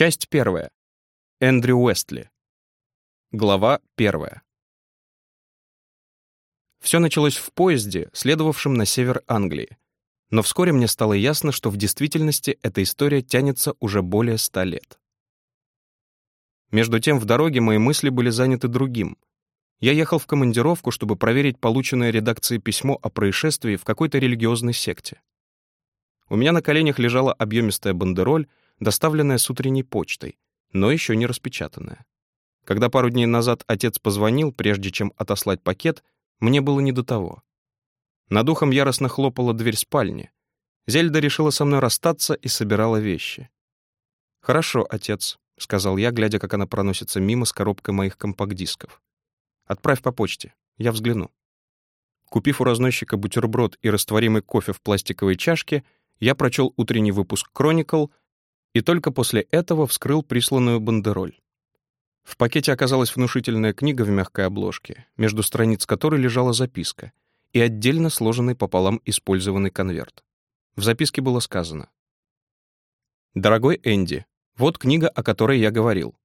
Часть первая. Эндрю Уэстли. Глава первая. Все началось в поезде, следовавшем на север Англии. Но вскоре мне стало ясно, что в действительности эта история тянется уже более ста лет. Между тем, в дороге мои мысли были заняты другим. Я ехал в командировку, чтобы проверить полученное редакцией письмо о происшествии в какой-то религиозной секте. У меня на коленях лежала объемистая бандероль, доставленная с утренней почтой, но еще не распечатанная. Когда пару дней назад отец позвонил, прежде чем отослать пакет, мне было не до того. Над ухом яростно хлопала дверь спальни. Зельда решила со мной расстаться и собирала вещи. «Хорошо, отец», — сказал я, глядя, как она проносится мимо с коробкой моих компакт-дисков. «Отправь по почте, я взгляну». Купив у разносчика бутерброд и растворимый кофе в пластиковой чашке, я прочел утренний выпуск «Кроникл» и только после этого вскрыл присланную бандероль. В пакете оказалась внушительная книга в мягкой обложке, между страниц которой лежала записка — и отдельно сложенный пополам использованный конверт. В записке было сказано. «Дорогой Энди, вот книга, о которой я говорил.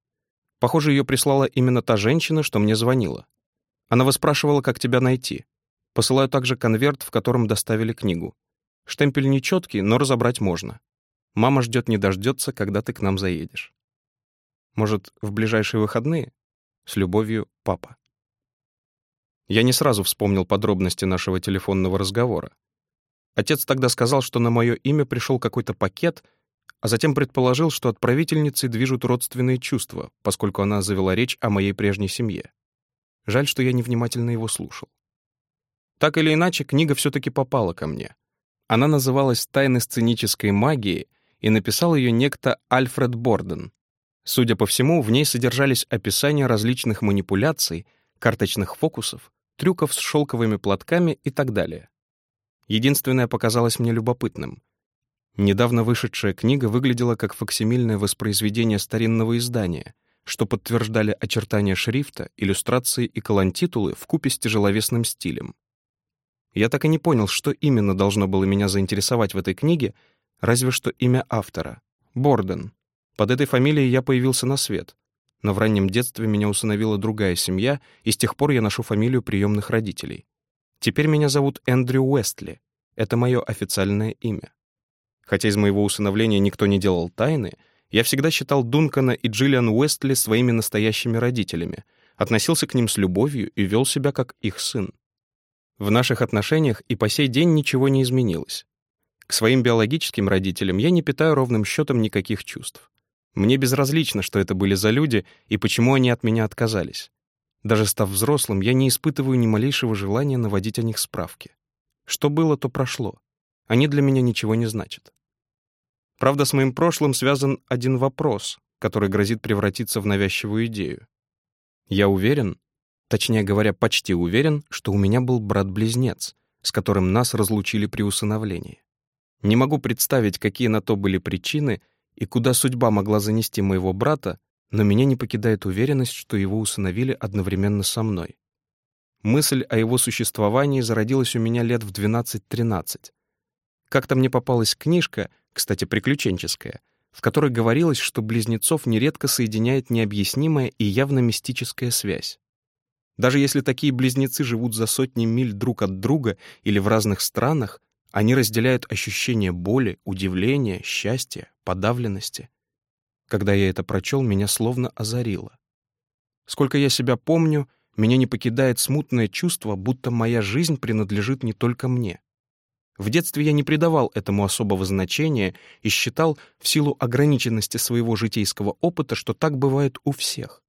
Похоже, ее прислала именно та женщина, что мне звонила. Она выспрашивала, как тебя найти. Посылаю также конверт, в котором доставили книгу. Штемпель нечеткий, но разобрать можно. Мама ждет не дождется, когда ты к нам заедешь. Может, в ближайшие выходные? С любовью, папа. Я не сразу вспомнил подробности нашего телефонного разговора. Отец тогда сказал, что на мое имя пришел какой-то пакет, а затем предположил, что отправительницей движут родственные чувства, поскольку она завела речь о моей прежней семье. Жаль, что я невнимательно его слушал. Так или иначе, книга все-таки попала ко мне. Она называлась «Тайны сценической магии», и написал ее некто Альфред Борден. Судя по всему, в ней содержались описания различных манипуляций, карточных фокусов, трюков с шелковыми платками и так далее. Единственное показалось мне любопытным. Недавно вышедшая книга выглядела как факсимильное воспроизведение старинного издания, что подтверждали очертания шрифта, иллюстрации и колонтитулы вкупе с тяжеловесным стилем. Я так и не понял, что именно должно было меня заинтересовать в этой книге, разве что имя автора — Борден. Под этой фамилией я появился на свет но в раннем детстве меня усыновила другая семья, и с тех пор я ношу фамилию приемных родителей. Теперь меня зовут Эндрю Уэстли. Это мое официальное имя. Хотя из моего усыновления никто не делал тайны, я всегда считал Дункана и Джиллиан Уэстли своими настоящими родителями, относился к ним с любовью и вел себя как их сын. В наших отношениях и по сей день ничего не изменилось. К своим биологическим родителям я не питаю ровным счетом никаких чувств. Мне безразлично, что это были за люди и почему они от меня отказались. Даже став взрослым, я не испытываю ни малейшего желания наводить о них справки. Что было, то прошло. Они для меня ничего не значат. Правда, с моим прошлым связан один вопрос, который грозит превратиться в навязчивую идею. Я уверен, точнее говоря, почти уверен, что у меня был брат-близнец, с которым нас разлучили при усыновлении. Не могу представить, какие на то были причины — и куда судьба могла занести моего брата, но меня не покидает уверенность, что его усыновили одновременно со мной. Мысль о его существовании зародилась у меня лет в 12-13. Как-то мне попалась книжка, кстати, приключенческая, в которой говорилось, что близнецов нередко соединяет необъяснимая и явно мистическая связь. Даже если такие близнецы живут за сотни миль друг от друга или в разных странах, они разделяют ощущение боли, удивления, счастья, подавленности. Когда я это прочел, меня словно озарило. Сколько я себя помню, меня не покидает смутное чувство, будто моя жизнь принадлежит не только мне. В детстве я не придавал этому особого значения и считал, в силу ограниченности своего житейского опыта, что так бывает у всех.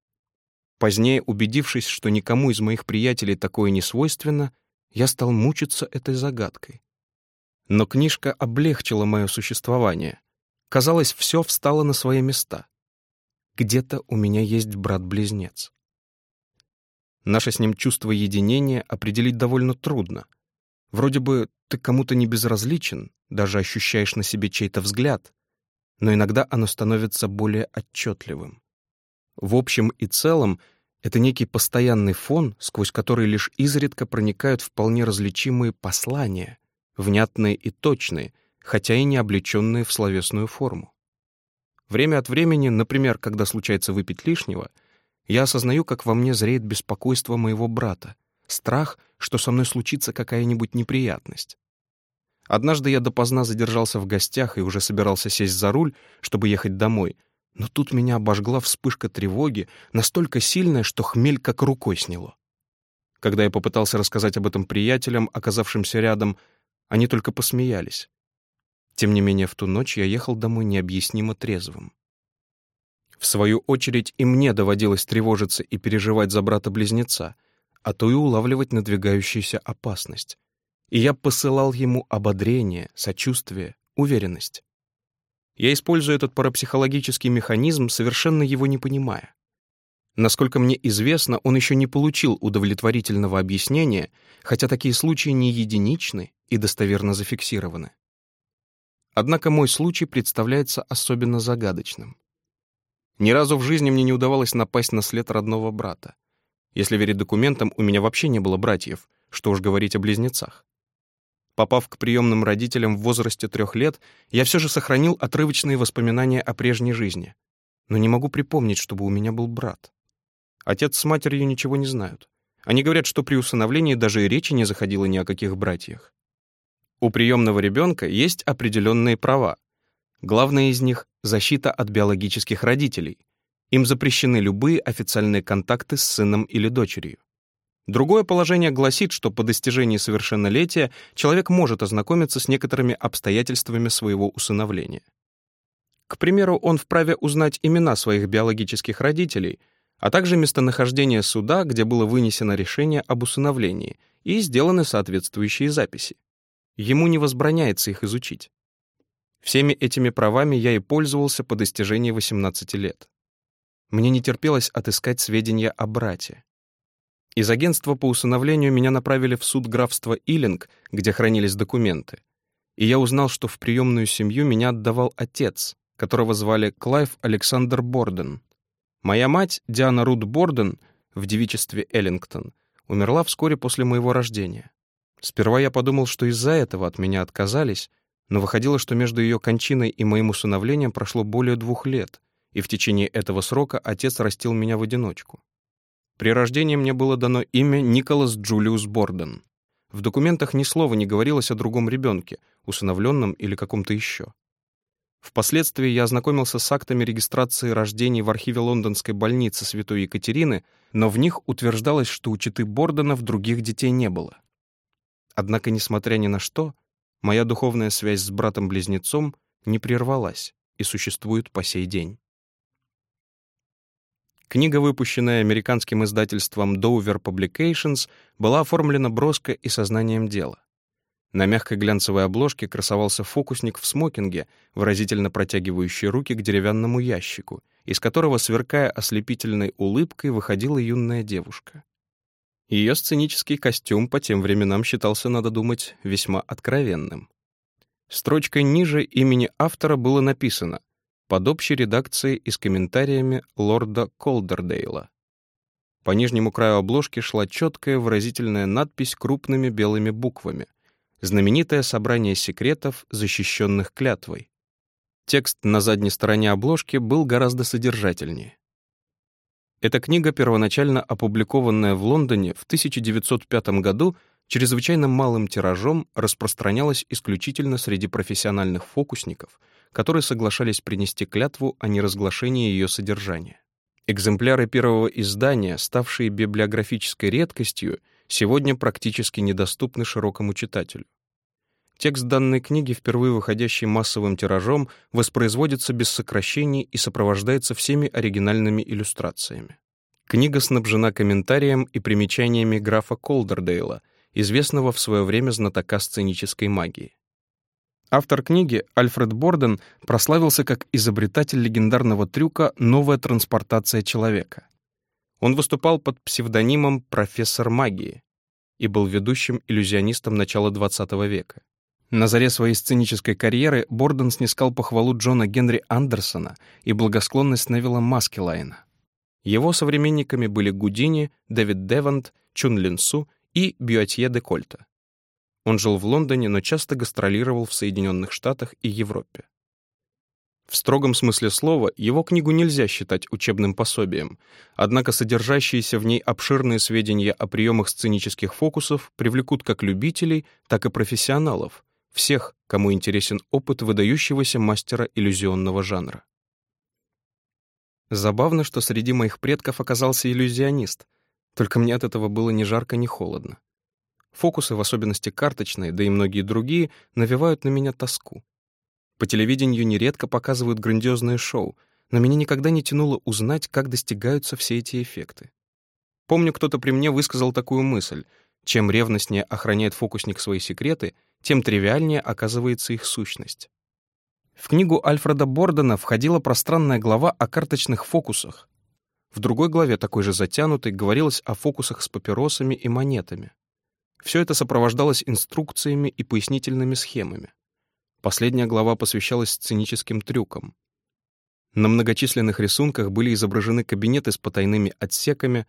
Позднее, убедившись, что никому из моих приятелей такое не свойственно, я стал мучиться этой загадкой. Но книжка облегчила мое существование. Казалось, все встало на свои места. Где-то у меня есть брат-близнец. Наше с ним чувство единения определить довольно трудно. Вроде бы ты кому-то не безразличен, даже ощущаешь на себе чей-то взгляд, но иногда оно становится более отчетливым. В общем и целом, это некий постоянный фон, сквозь который лишь изредка проникают вполне различимые послания, внятные и точные, хотя и не облеченные в словесную форму. Время от времени, например, когда случается выпить лишнего, я осознаю, как во мне зреет беспокойство моего брата, страх, что со мной случится какая-нибудь неприятность. Однажды я допоздна задержался в гостях и уже собирался сесть за руль, чтобы ехать домой, но тут меня обожгла вспышка тревоги, настолько сильная, что хмель как рукой сняло. Когда я попытался рассказать об этом приятелям, оказавшимся рядом, они только посмеялись. Тем не менее, в ту ночь я ехал домой необъяснимо трезвым. В свою очередь и мне доводилось тревожиться и переживать за брата-близнеца, а то и улавливать надвигающуюся опасность. И я посылал ему ободрение, сочувствие, уверенность. Я использую этот парапсихологический механизм, совершенно его не понимая. Насколько мне известно, он еще не получил удовлетворительного объяснения, хотя такие случаи не единичны и достоверно зафиксированы. Однако мой случай представляется особенно загадочным. Ни разу в жизни мне не удавалось напасть на след родного брата. Если верить документам, у меня вообще не было братьев, что уж говорить о близнецах. Попав к приемным родителям в возрасте трех лет, я все же сохранил отрывочные воспоминания о прежней жизни. Но не могу припомнить, чтобы у меня был брат. Отец с матерью ничего не знают. Они говорят, что при усыновлении даже и речи не заходило ни о каких братьях. У приемного ребенка есть определенные права. Главное из них — защита от биологических родителей. Им запрещены любые официальные контакты с сыном или дочерью. Другое положение гласит, что по достижении совершеннолетия человек может ознакомиться с некоторыми обстоятельствами своего усыновления. К примеру, он вправе узнать имена своих биологических родителей, а также местонахождение суда, где было вынесено решение об усыновлении, и сделаны соответствующие записи. Ему не возбраняется их изучить. Всеми этими правами я и пользовался по достижении 18 лет. Мне не терпелось отыскать сведения о брате. Из агентства по усыновлению меня направили в суд графства Илинг, где хранились документы. И я узнал, что в приемную семью меня отдавал отец, которого звали Клайв Александр Борден. Моя мать, Диана Рут Борден, в девичестве Эллингтон, умерла вскоре после моего рождения. Сперва я подумал, что из-за этого от меня отказались, но выходило, что между ее кончиной и моим усыновлением прошло более двух лет, и в течение этого срока отец растил меня в одиночку. При рождении мне было дано имя Николас Джулиус Борден. В документах ни слова не говорилось о другом ребенке, усыновленном или каком-то еще. Впоследствии я ознакомился с актами регистрации рождений в архиве лондонской больницы Святой Екатерины, но в них утверждалось, что у читы Борденов других детей не было. Однако, несмотря ни на что, моя духовная связь с братом-близнецом не прервалась и существует по сей день. Книга, выпущенная американским издательством Dover Publications, была оформлена броско и сознанием дела. На мягкой глянцевой обложке красовался фокусник в смокинге, выразительно протягивающий руки к деревянному ящику, из которого, сверкая ослепительной улыбкой, выходила юная девушка. Ее сценический костюм по тем временам считался, надо думать, весьма откровенным. Строчкой ниже имени автора было написано под общей редакцией и с комментариями лорда Колдердейла. По нижнему краю обложки шла четкая выразительная надпись крупными белыми буквами «Знаменитое собрание секретов, защищенных клятвой». Текст на задней стороне обложки был гораздо содержательнее. Эта книга, первоначально опубликованная в Лондоне в 1905 году, чрезвычайно малым тиражом распространялась исключительно среди профессиональных фокусников — которые соглашались принести клятву о неразглашении ее содержания. Экземпляры первого издания, ставшие библиографической редкостью, сегодня практически недоступны широкому читателю. Текст данной книги, впервые выходящий массовым тиражом, воспроизводится без сокращений и сопровождается всеми оригинальными иллюстрациями. Книга снабжена комментарием и примечаниями графа Колдердейла, известного в свое время знатока сценической магии. Автор книги, Альфред Борден, прославился как изобретатель легендарного трюка «Новая транспортация человека». Он выступал под псевдонимом «Профессор магии» и был ведущим иллюзионистом начала XX века. На заре своей сценической карьеры Борден снискал похвалу Джона Генри Андерсона и благосклонность Невилла Маскелайна. Его современниками были Гудини, Дэвид Девант, Чун Линсу и Бюатье де Кольта. Он жил в Лондоне, но часто гастролировал в Соединенных Штатах и Европе. В строгом смысле слова его книгу нельзя считать учебным пособием, однако содержащиеся в ней обширные сведения о приемах сценических фокусов привлекут как любителей, так и профессионалов, всех, кому интересен опыт выдающегося мастера иллюзионного жанра. Забавно, что среди моих предков оказался иллюзионист, только мне от этого было ни жарко, ни холодно. Фокусы, в особенности карточные, да и многие другие, навевают на меня тоску. По телевидению нередко показывают грандиозные шоу, но меня никогда не тянуло узнать, как достигаются все эти эффекты. Помню, кто-то при мне высказал такую мысль. Чем ревностнее охраняет фокусник свои секреты, тем тривиальнее оказывается их сущность. В книгу Альфреда Бордена входила пространная глава о карточных фокусах. В другой главе, такой же затянутой, говорилось о фокусах с папиросами и монетами. Все это сопровождалось инструкциями и пояснительными схемами. Последняя глава посвящалась сценическим трюкам. На многочисленных рисунках были изображены кабинеты с потайными отсеками,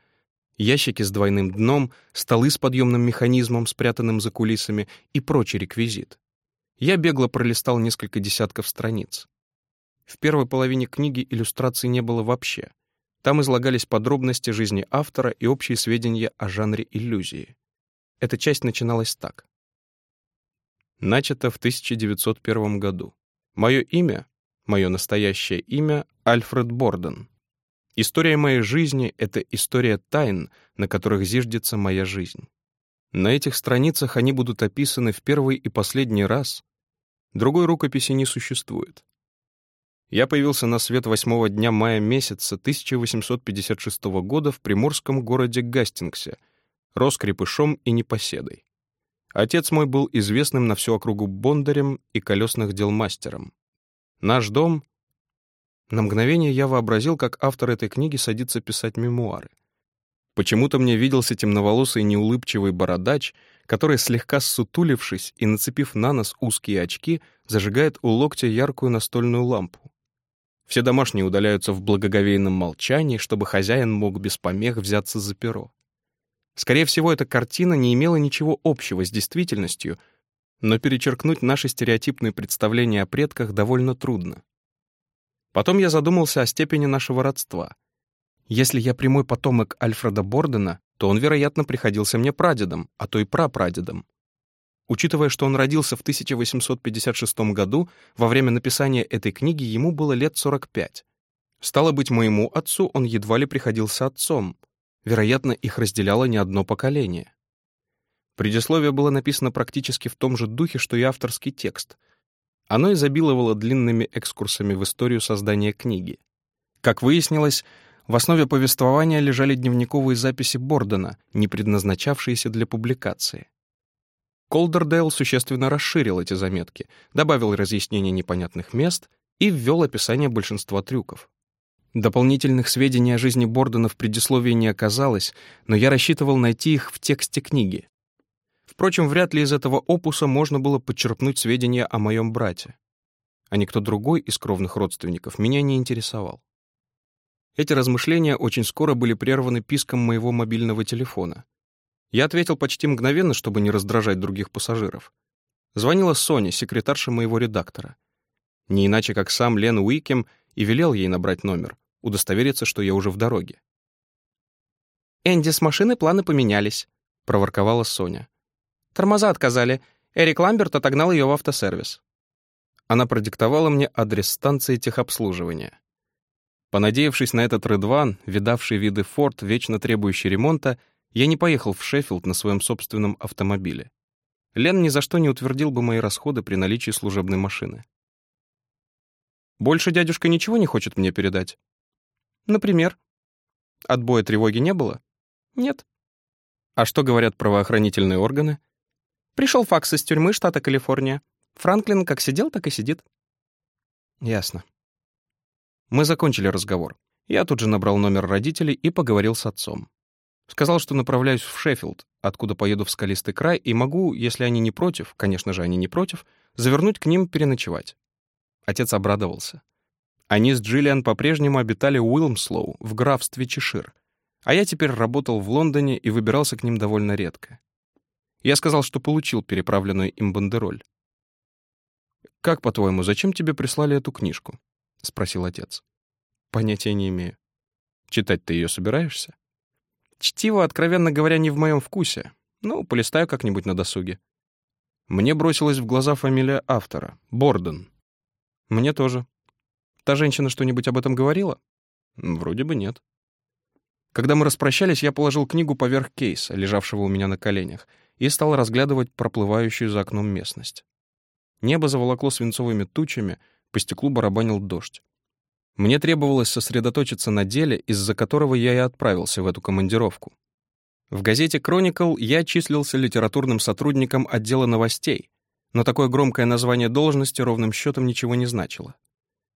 ящики с двойным дном, столы с подъемным механизмом, спрятанным за кулисами и прочий реквизит. Я бегло пролистал несколько десятков страниц. В первой половине книги иллюстраций не было вообще. Там излагались подробности жизни автора и общие сведения о жанре иллюзии. Эта часть начиналась так. Начато в 1901 году. Мое имя, мое настоящее имя — Альфред Борден. История моей жизни — это история тайн, на которых зиждется моя жизнь. На этих страницах они будут описаны в первый и последний раз. Другой рукописи не существует. Я появился на свет восьмого дня мая месяца 1856 года в приморском городе Гастингсе, рос крепышом и непоседой. Отец мой был известным на всю округу бондарем и колесных дел мастером. Наш дом... На мгновение я вообразил, как автор этой книги садится писать мемуары. Почему-то мне виделся темноволосый неулыбчивый бородач, который, слегка ссутулившись и нацепив на нос узкие очки, зажигает у локтя яркую настольную лампу. Все домашние удаляются в благоговейном молчании, чтобы хозяин мог без помех взяться за перо. Скорее всего, эта картина не имела ничего общего с действительностью, но перечеркнуть наши стереотипные представления о предках довольно трудно. Потом я задумался о степени нашего родства. Если я прямой потомок Альфреда Бордена, то он, вероятно, приходился мне прадедом, а то и прапрадедом. Учитывая, что он родился в 1856 году, во время написания этой книги ему было лет 45. Стало быть, моему отцу он едва ли приходился отцом, Вероятно, их разделяло не одно поколение. Предисловие было написано практически в том же духе, что и авторский текст. Оно изобиловало длинными экскурсами в историю создания книги. Как выяснилось, в основе повествования лежали дневниковые записи Бордена, не предназначавшиеся для публикации. Колдердейл существенно расширил эти заметки, добавил разъяснение непонятных мест и ввел описание большинства трюков. Дополнительных сведений о жизни Бордена в предисловии не оказалось, но я рассчитывал найти их в тексте книги. Впрочем, вряд ли из этого опуса можно было подчерпнуть сведения о моем брате. А никто другой из кровных родственников меня не интересовал. Эти размышления очень скоро были прерваны писком моего мобильного телефона. Я ответил почти мгновенно, чтобы не раздражать других пассажиров. Звонила Соня, секретарша моего редактора. Не иначе, как сам Лен Уикем, и велел ей набрать номер — удостовериться, что я уже в дороге. «Энди, с машины планы поменялись», — проворковала Соня. «Тормоза отказали. Эрик Ламберт отогнал ее в автосервис». Она продиктовала мне адрес станции техобслуживания. Понадеявшись на этот Редван, видавший виды Форд, вечно требующий ремонта, я не поехал в Шеффилд на своем собственном автомобиле. Лен ни за что не утвердил бы мои расходы при наличии служебной машины. «Больше дядюшка ничего не хочет мне передать?» Например? Отбоя тревоги не было? Нет. А что говорят правоохранительные органы? Пришел факс из тюрьмы штата Калифорния. Франклин как сидел, так и сидит. Ясно. Мы закончили разговор. Я тут же набрал номер родителей и поговорил с отцом. Сказал, что направляюсь в Шеффилд, откуда поеду в скалистый край, и могу, если они не против, конечно же, они не против, завернуть к ним переночевать. Отец обрадовался. Они с Джиллиан по-прежнему обитали в Уилмслоу, в графстве Чешир, а я теперь работал в Лондоне и выбирался к ним довольно редко. Я сказал, что получил переправленную им бандероль. «Как, по-твоему, зачем тебе прислали эту книжку?» спросил отец. «Понятия не имею». «Читать ты ее собираешься?» «Чтиво, откровенно говоря, не в моем вкусе. Ну, полистаю как-нибудь на досуге». Мне бросилась в глаза фамилия автора — Борден. «Мне тоже. Та женщина что-нибудь об этом говорила?» «Вроде бы нет». Когда мы распрощались, я положил книгу поверх кейса, лежавшего у меня на коленях, и стал разглядывать проплывающую за окном местность. Небо заволокло свинцовыми тучами, по стеклу барабанил дождь. Мне требовалось сосредоточиться на деле, из-за которого я и отправился в эту командировку. В газете «Кроникл» я числился литературным сотрудником отдела новостей, но такое громкое название должности ровным счетом ничего не значило.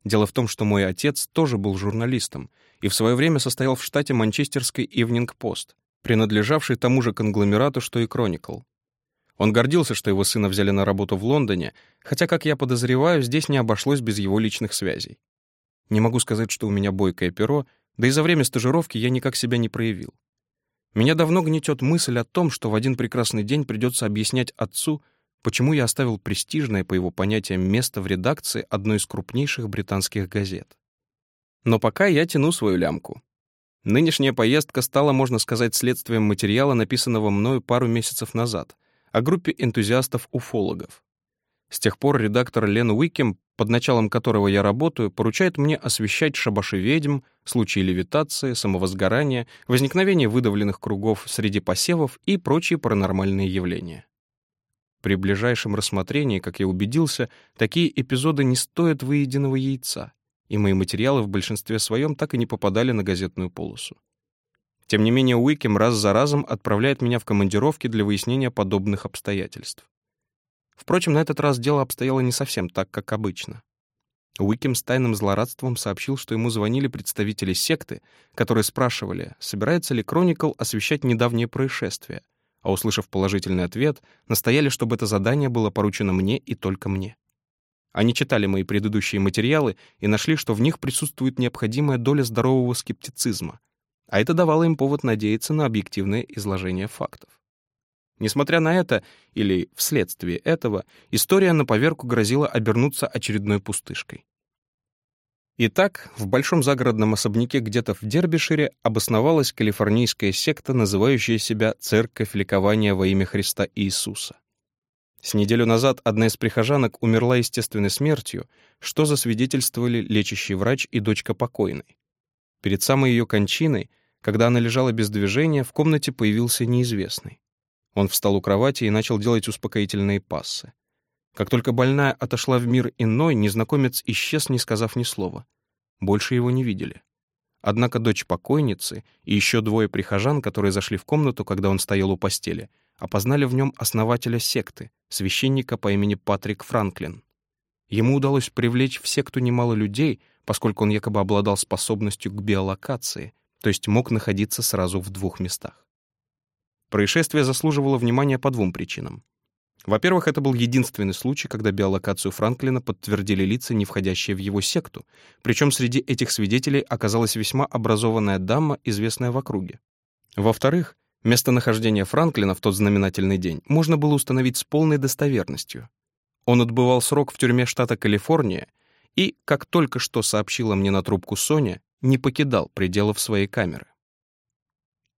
Дело в том, что мой отец тоже был журналистом и в свое время состоял в штате манчестерской Evening Post, принадлежавшей тому же конгломерату, что и Chronicle. Он гордился, что его сына взяли на работу в Лондоне, хотя, как я подозреваю, здесь не обошлось без его личных связей. Не могу сказать, что у меня бойкое перо, да и за время стажировки я никак себя не проявил. Меня давно гнетет мысль о том, что в один прекрасный день придется объяснять отцу, почему я оставил престижное, по его понятиям, место в редакции одной из крупнейших британских газет. Но пока я тяну свою лямку. Нынешняя поездка стала, можно сказать, следствием материала, написанного мною пару месяцев назад, о группе энтузиастов-уфологов. С тех пор редактор Лен Уикем, под началом которого я работаю, поручает мне освещать шабаши ведьм, случаи левитации, самовозгорания, возникновение выдавленных кругов среди посевов и прочие паранормальные явления. При ближайшем рассмотрении, как я убедился, такие эпизоды не стоят выеденного яйца, и мои материалы в большинстве своем так и не попадали на газетную полосу. Тем не менее, Уикем раз за разом отправляет меня в командировки для выяснения подобных обстоятельств. Впрочем, на этот раз дело обстояло не совсем так, как обычно. Уикем с тайным злорадством сообщил, что ему звонили представители секты, которые спрашивали, собирается ли Кроникл освещать недавнее происшествие, а, услышав положительный ответ, настояли, чтобы это задание было поручено мне и только мне. Они читали мои предыдущие материалы и нашли, что в них присутствует необходимая доля здорового скептицизма, а это давало им повод надеяться на объективное изложение фактов. Несмотря на это, или вследствие этого, история на поверку грозила обернуться очередной пустышкой. Итак, в большом загородном особняке где-то в Дербишире обосновалась калифорнийская секта, называющая себя «Церковь ликования во имя Христа Иисуса». С неделю назад одна из прихожанок умерла естественной смертью, что засвидетельствовали лечащий врач и дочка покойной. Перед самой ее кончиной, когда она лежала без движения, в комнате появился неизвестный. Он встал у кровати и начал делать успокоительные пассы. Как только больная отошла в мир иной, незнакомец исчез, не сказав ни слова. Больше его не видели. Однако дочь покойницы и еще двое прихожан, которые зашли в комнату, когда он стоял у постели, опознали в нем основателя секты, священника по имени Патрик Франклин. Ему удалось привлечь в секту немало людей, поскольку он якобы обладал способностью к биолокации, то есть мог находиться сразу в двух местах. Происшествие заслуживало внимания по двум причинам. Во-первых, это был единственный случай, когда биолокацию Франклина подтвердили лица, не входящие в его секту, причем среди этих свидетелей оказалась весьма образованная дама, известная в округе. Во-вторых, местонахождение Франклина в тот знаменательный день можно было установить с полной достоверностью. Он отбывал срок в тюрьме штата Калифорния и, как только что сообщила мне на трубку Соня, не покидал пределов своей камеры.